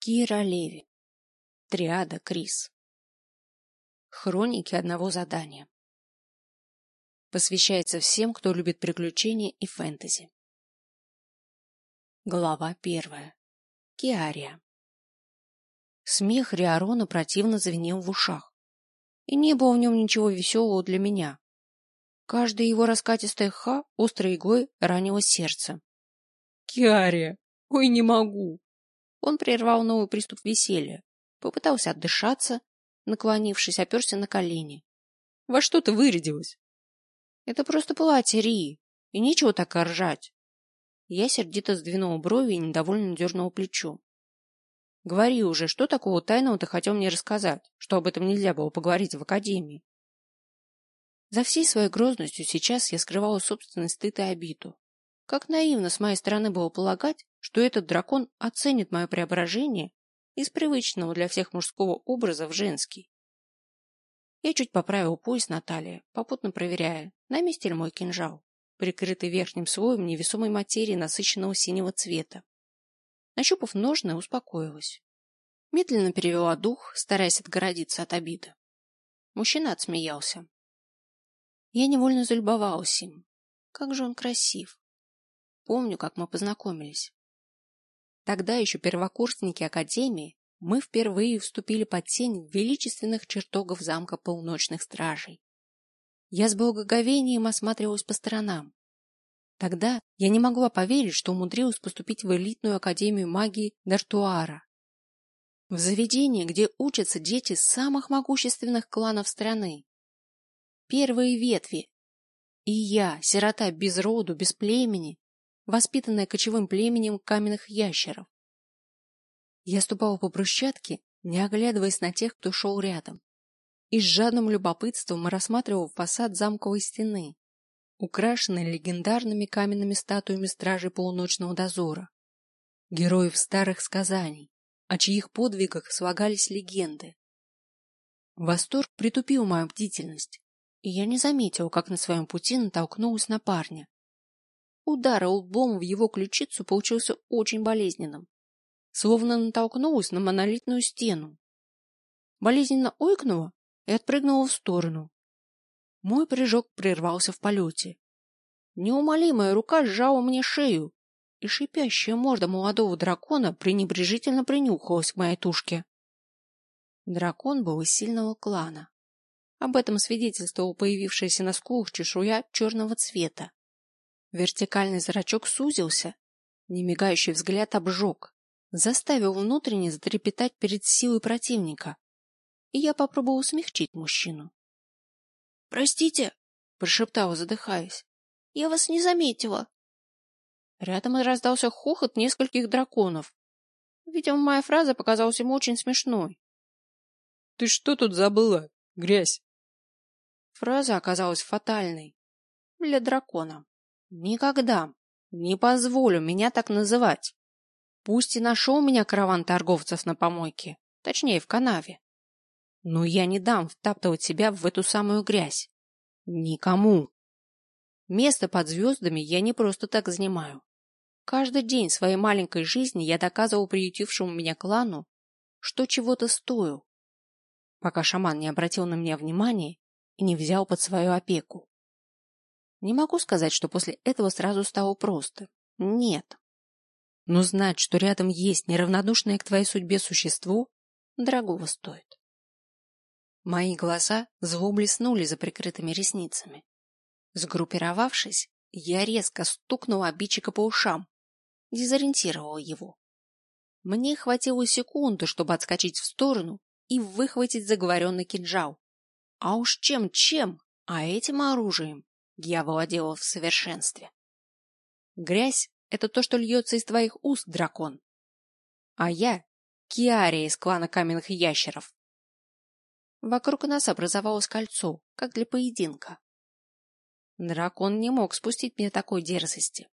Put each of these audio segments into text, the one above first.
Кира Леви. Триада Крис. Хроники одного задания. Посвящается всем, кто любит приключения и фэнтези. Глава первая. Киария. Смех Риарона противно звенел в ушах. И не было в нем ничего веселого для меня. Каждое его раскатистое «ха» острой иглой ранило сердце. «Киария! Ой, не могу!» Он прервал новый приступ веселья, попытался отдышаться, наклонившись, оперся на колени. — Во что ты вырядилась? — Это просто платье, Ри, и нечего так ржать. Я сердито сдвинула брови и недовольно дернула плечо. — Говори уже, что такого тайного ты хотел мне рассказать, что об этом нельзя было поговорить в академии? За всей своей грозностью сейчас я скрывала собственный стыд и обиду. Как наивно с моей стороны было полагать, что этот дракон оценит мое преображение из привычного для всех мужского образа в женский. Я чуть поправил пояс на талии, попутно проверяя, на месте ли мой кинжал, прикрытый верхним слоем невесомой материи насыщенного синего цвета. Нащупав ножны, успокоилась. Медленно перевела дух, стараясь отгородиться от обиды. Мужчина отсмеялся. Я невольно залюбовалась им. Как же он красив. Помню, как мы познакомились. Тогда еще первокурсники Академии, мы впервые вступили под тень величественных чертогов замка полуночных стражей. Я с благоговением осматривалась по сторонам. Тогда я не могла поверить, что умудрилась поступить в элитную академию магии Дартуара. В заведение, где учатся дети самых могущественных кланов страны. Первые ветви. И я, сирота без роду, без племени, воспитанная кочевым племенем каменных ящеров. Я ступала по брусчатке, не оглядываясь на тех, кто шел рядом, и с жадным любопытством рассматривал фасад замковой стены, украшенный легендарными каменными статуями стражей полуночного дозора, героев старых сказаний, о чьих подвигах слагались легенды. Восторг притупил мою бдительность, и я не заметила, как на своем пути натолкнулась на парня, Удар лбом в его ключицу получился очень болезненным, словно натолкнулась на монолитную стену. Болезненно ойкнула и отпрыгнула в сторону. Мой прыжок прервался в полете. Неумолимая рука сжала мне шею, и шипящая морда молодого дракона пренебрежительно принюхалась к моей тушке. Дракон был из сильного клана. Об этом свидетельствовала появившаяся на скулах чешуя черного цвета. Вертикальный зрачок сузился, немигающий взгляд обжег, заставил внутренне затрепетать перед силой противника. И я попробовал смягчить мужчину. — Простите, — прошептала, задыхаясь, — я вас не заметила. Рядом раздался хохот нескольких драконов. Видимо, моя фраза показалась ему очень смешной. — Ты что тут забыла? Грязь! Фраза оказалась фатальной для дракона. Никогда. Не позволю меня так называть. Пусть и нашел меня караван торговцев на помойке, точнее, в канаве. Но я не дам втаптывать себя в эту самую грязь. Никому. Место под звездами я не просто так занимаю. Каждый день своей маленькой жизни я доказывал приютившему меня клану, что чего-то стою, пока шаман не обратил на меня внимания и не взял под свою опеку. Не могу сказать, что после этого сразу стало просто. Нет. Но знать, что рядом есть неравнодушное к твоей судьбе существо, дорогого стоит. Мои глаза зло блеснули за прикрытыми ресницами. Сгруппировавшись, я резко стукнула обидчика по ушам, дезориентировала его. Мне хватило секунды, чтобы отскочить в сторону и выхватить заговоренный кинжал. А уж чем-чем, а этим оружием я владела в совершенстве. Грязь — это то, что льется из твоих уст, дракон. А я — Киария из клана каменных ящеров. Вокруг нас образовалось кольцо, как для поединка. Дракон не мог спустить мне такой дерзости.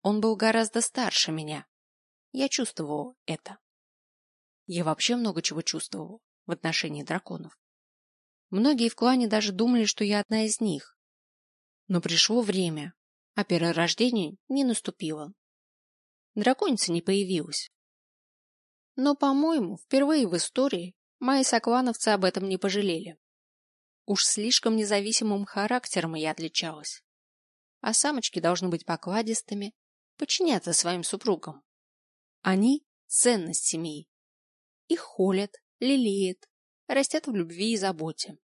Он был гораздо старше меня. Я чувствовал это. Я вообще много чего чувствовал в отношении драконов. Многие в клане даже думали, что я одна из них. Но пришло время, а перерождение не наступило. Драконица не появилась. Но, по-моему, впервые в истории мои соклановцы об этом не пожалели. Уж слишком независимым характером я отличалась. А самочки должны быть покладистыми, подчиняться своим супругам. Они — ценность семьи. Их холят, лелеют, растят в любви и заботе.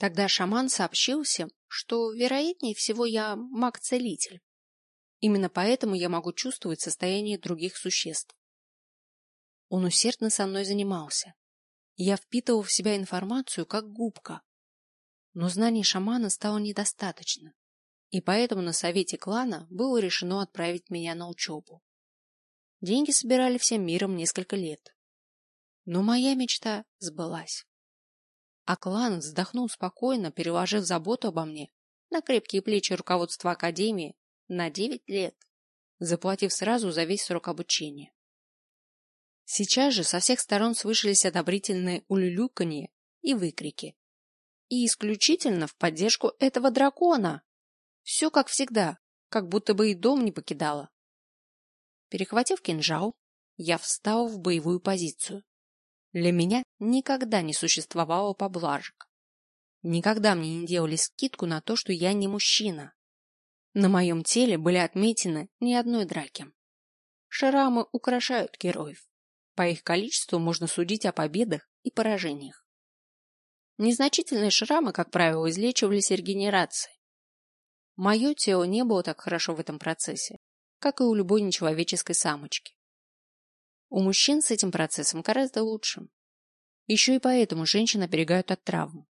Тогда шаман сообщился, что, вероятнее всего, я маг-целитель. Именно поэтому я могу чувствовать состояние других существ. Он усердно со мной занимался. Я впитывал в себя информацию, как губка. Но знаний шамана стало недостаточно, и поэтому на совете клана было решено отправить меня на учебу. Деньги собирали всем миром несколько лет. Но моя мечта сбылась. А клан вздохнул спокойно, переложив заботу обо мне на крепкие плечи руководства Академии на девять лет, заплатив сразу за весь срок обучения. Сейчас же со всех сторон слышались одобрительные улюлюканье и выкрики. И исключительно в поддержку этого дракона. Все как всегда, как будто бы и дом не покидала. Перехватив кинжал, я встал в боевую позицию. Для меня никогда не существовало поблажек. Никогда мне не делали скидку на то, что я не мужчина. На моем теле были отметины ни одной драки. Шрамы украшают героев. По их количеству можно судить о победах и поражениях. Незначительные шрамы, как правило, излечивались регенерацией. Мое тело не было так хорошо в этом процессе, как и у любой нечеловеческой самочки. У мужчин с этим процессом гораздо лучше. Еще и поэтому женщин оберегают от травм.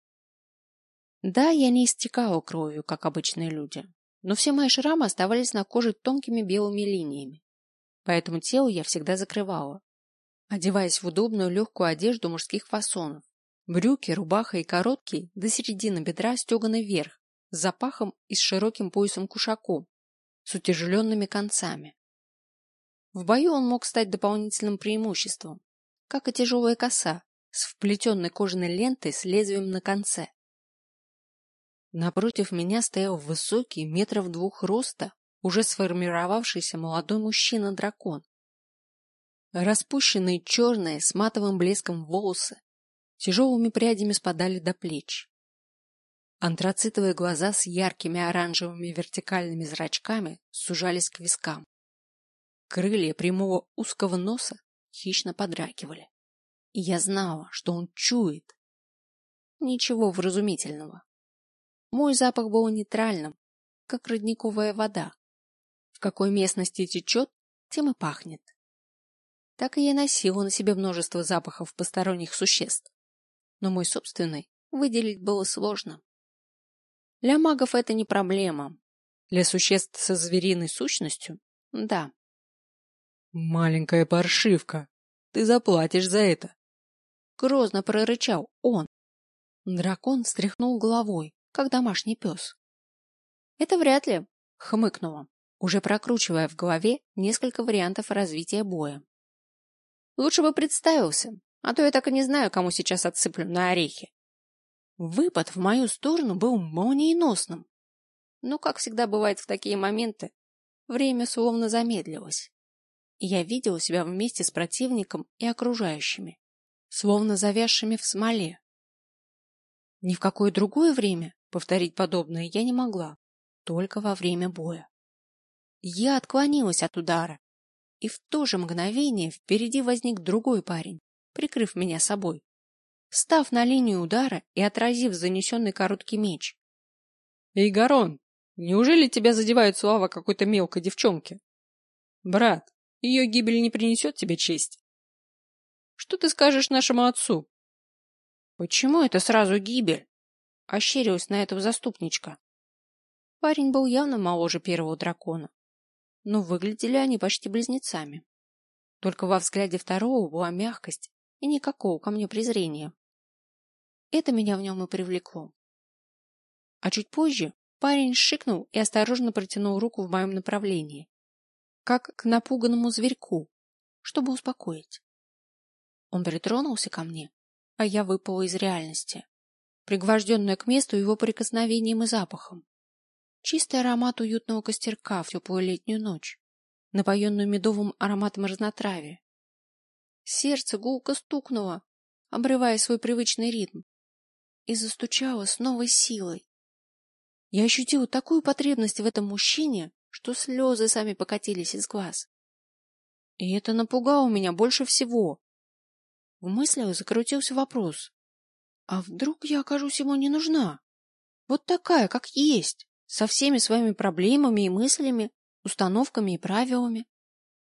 Да, я не истекала кровью, как обычные люди, но все мои шрамы оставались на коже тонкими белыми линиями, поэтому тело я всегда закрывала, одеваясь в удобную легкую одежду мужских фасонов. Брюки, рубаха и короткий до середины бедра стеганый вверх, с запахом и с широким поясом кушаком, с утяжеленными концами. В бою он мог стать дополнительным преимуществом, как и тяжелая коса с вплетенной кожаной лентой с лезвием на конце. Напротив меня стоял высокий, метров двух роста, уже сформировавшийся молодой мужчина-дракон. Распущенные черные с матовым блеском волосы тяжелыми прядями спадали до плеч. Антрацитовые глаза с яркими оранжевыми вертикальными зрачками сужались к вискам. Крылья прямого узкого носа хищно подракивали. И я знала, что он чует. Ничего вразумительного. Мой запах был нейтральным, как родниковая вода. В какой местности течет, тем и пахнет. Так и я носила на себе множество запахов посторонних существ. Но мой собственный выделить было сложно. Для магов это не проблема. Для существ со звериной сущностью – да. «Маленькая паршивка, ты заплатишь за это!» Грозно прорычал он. Дракон встряхнул головой, как домашний пес. «Это вряд ли», — хмыкнула, уже прокручивая в голове несколько вариантов развития боя. «Лучше бы представился, а то я так и не знаю, кому сейчас отсыплю на орехи». Выпад в мою сторону был молниеносным. Но, как всегда бывает в такие моменты, время словно замедлилось я видела себя вместе с противником и окружающими, словно завязшими в смоле. Ни в какое другое время повторить подобное я не могла, только во время боя. Я отклонилась от удара, и в то же мгновение впереди возник другой парень, прикрыв меня собой, встав на линию удара и отразив занесенный короткий меч. — Эй, неужели тебя задевает слава какой-то мелкой девчонки? — Брат, ее гибель не принесет тебе честь. Что ты скажешь нашему отцу? Почему это сразу гибель? Ощерилась на этого заступничка. Парень был явно моложе первого дракона, но выглядели они почти близнецами. Только во взгляде второго была мягкость и никакого ко мне презрения. Это меня в нем и привлекло. А чуть позже парень шикнул и осторожно протянул руку в моем направлении как к напуганному зверьку, чтобы успокоить. Он притронулся ко мне, а я выпала из реальности, пригвожденная к месту его прикосновением и запахом. Чистый аромат уютного костерка в теплую летнюю ночь, напоенную медовым ароматом разнотравия. Сердце гулко стукнуло, обрывая свой привычный ритм, и застучало с новой силой. Я ощутила такую потребность в этом мужчине, что слезы сами покатились из глаз. И это напугало меня больше всего. В мыслях закрутился вопрос. А вдруг я окажусь ему не нужна? Вот такая, как есть, со всеми своими проблемами и мыслями, установками и правилами.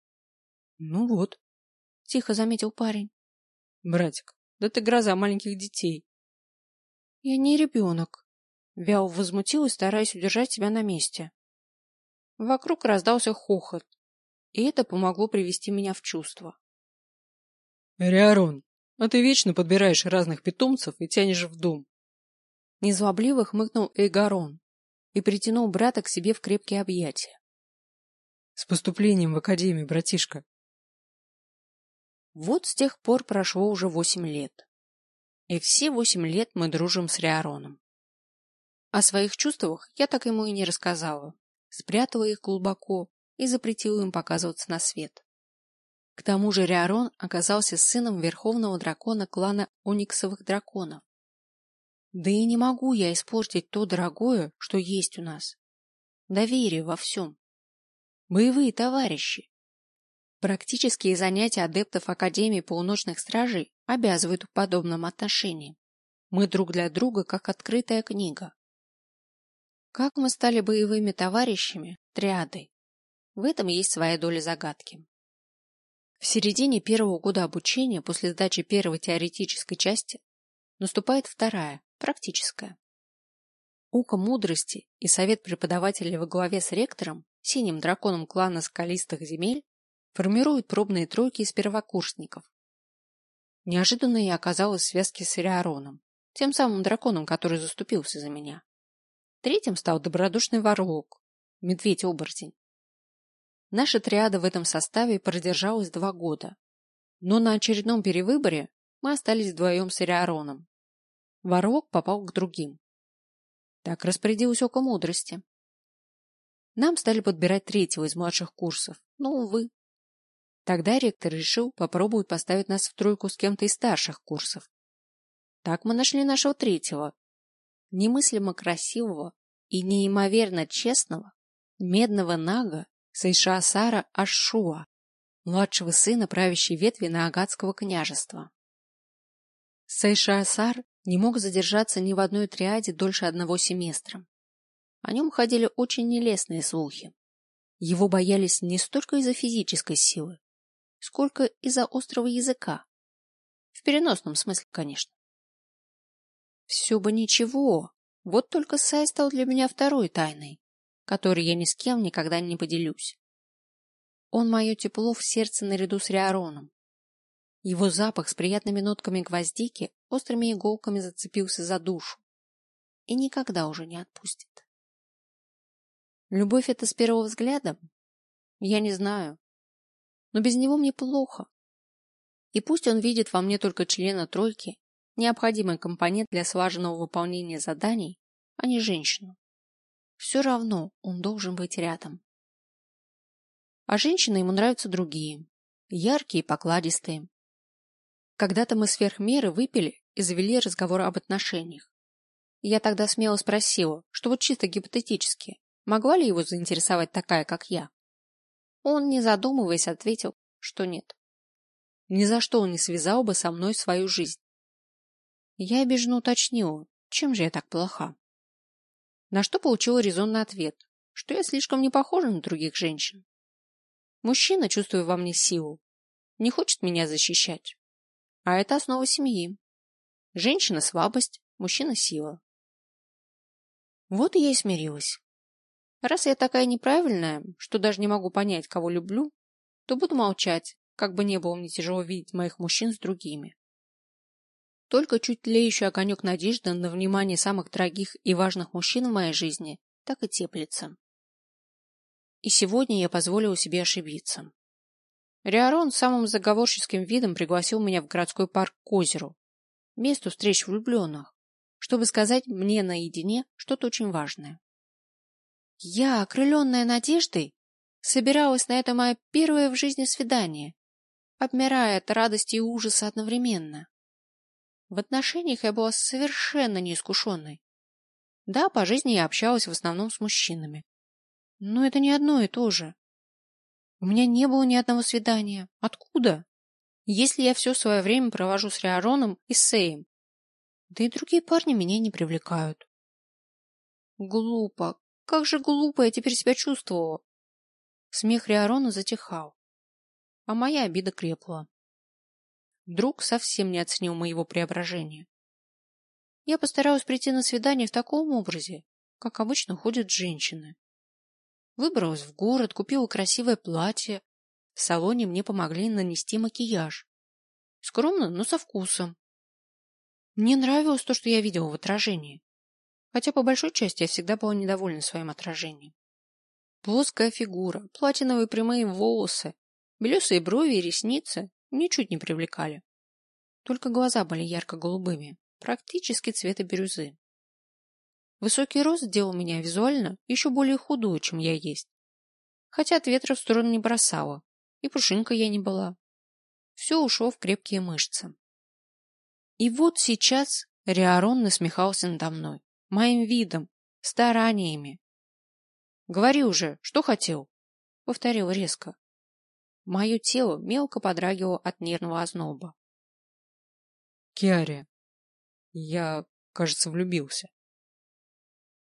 — Ну вот, — тихо заметил парень. — Братик, да ты гроза маленьких детей. — Я не ребенок, — вяло возмутилась, стараясь удержать себя на месте. Вокруг раздался хохот, и это помогло привести меня в чувство. — Риарон, а ты вечно подбираешь разных питомцев и тянешь в дом. Незлобливо хмыкнул Эйгарон и притянул брата к себе в крепкие объятия. — С поступлением в академию, братишка. Вот с тех пор прошло уже восемь лет. И все восемь лет мы дружим с Риароном. О своих чувствах я так ему и не рассказала, спрятала их глубоко и запретила им показываться на свет. К тому же Риарон оказался сыном верховного дракона клана Ониксовых драконов. Да и не могу я испортить то дорогое, что есть у нас. Доверие во всем. Боевые товарищи, Практические занятия адептов Академии полуночных стражей обязывают к подобным отношениям. Мы друг для друга как открытая книга. Как мы стали боевыми товарищами, триадой? В этом есть своя доля загадки. В середине первого года обучения, после сдачи первой теоретической части, наступает вторая, практическая. Ука мудрости и совет преподавателей во главе с ректором, синим драконом клана скалистых земель, формируют пробные тройки из первокурсников. Неожиданно я оказалась в связке с Ириароном, тем самым драконом, который заступился за меня. Третьим стал добродушный ворлок, медведь-оборотень. Наша триада в этом составе продержалась два года, но на очередном перевыборе мы остались вдвоем с Ириароном. Ворлок попал к другим. Так распорядилась око мудрости. Нам стали подбирать третьего из младших курсов, но, увы, Тогда ректор решил попробовать поставить нас в тройку с кем-то из старших курсов. Так мы нашли нашего третьего, немыслимо красивого и неимоверно честного, медного нага Сайшаасара Ашуа, младшего сына правящей ветви Наагатского княжества. Сайшаасар не мог задержаться ни в одной триаде дольше одного семестра. О нем ходили очень нелестные слухи. Его боялись не столько из-за физической силы, сколько из-за острого языка. В переносном смысле, конечно. Все бы ничего, вот только Сай стал для меня второй тайной, которой я ни с кем никогда не поделюсь. Он мое тепло в сердце наряду с Риароном. Его запах с приятными нотками гвоздики острыми иголками зацепился за душу и никогда уже не отпустит. Любовь это с первого взгляда? Я не знаю но без него мне плохо. И пусть он видит во мне только члена тройки, необходимый компонент для слаженного выполнения заданий, а не женщину. Все равно он должен быть рядом. А женщины ему нравятся другие, яркие и покладистые. Когда-то мы сверх меры выпили и завели разговор об отношениях. Я тогда смело спросила, что вот чисто гипотетически, могла ли его заинтересовать такая, как я? Он, не задумываясь, ответил, что нет. Ни за что он не связал бы со мной свою жизнь. Я обиженно уточнила, чем же я так плоха. На что получила резонный ответ, что я слишком не похожа на других женщин. Мужчина, чувствуя во мне силу, не хочет меня защищать. А это основа семьи. Женщина – слабость, мужчина – сила. Вот и я и смирилась. Раз я такая неправильная, что даже не могу понять, кого люблю, то буду молчать, как бы не было мне тяжело видеть моих мужчин с другими. Только чуть тлеющий огонек надежды на внимание самых дорогих и важных мужчин в моей жизни так и теплится. И сегодня я позволила себе ошибиться. Риарон самым заговорческим видом пригласил меня в городской парк к озеру, месту встреч влюбленных, чтобы сказать мне наедине что-то очень важное. Я, окрыленная надеждой, собиралась на это мое первое в жизни свидание, обмирая от радости и ужаса одновременно. В отношениях я была совершенно неискушенной. Да, по жизни я общалась в основном с мужчинами. Но это не одно и то же. У меня не было ни одного свидания. Откуда? Если я все свое время провожу с Риароном и Сеем. Да и другие парни меня не привлекают. Глупо. Как же глупо я теперь себя чувствовала. Смех Риарона затихал, а моя обида крепла. Друг совсем не оценил моего преображения. Я постаралась прийти на свидание в таком образе, как обычно ходят женщины. Выбралась в город, купила красивое платье. В салоне мне помогли нанести макияж. Скромно, но со вкусом. Мне нравилось то, что я видела в отражении. Хотя по большой части я всегда была недовольна своим отражением. Плоская фигура, платиновые прямые волосы, белесые брови и ресницы ничуть не привлекали. Только глаза были ярко-голубыми, практически цвета бирюзы. Высокий рост сделал меня визуально еще более худой, чем я есть. Хотя от ветра в сторону не бросала, и пушинка я не была. Все ушло в крепкие мышцы. И вот сейчас Риарон насмехался надо мной, моим видом, стараниями. — Говори уже, что хотел? — повторил резко. Мое тело мелко подрагивало от нервного озноба. — Киария, я, кажется, влюбился.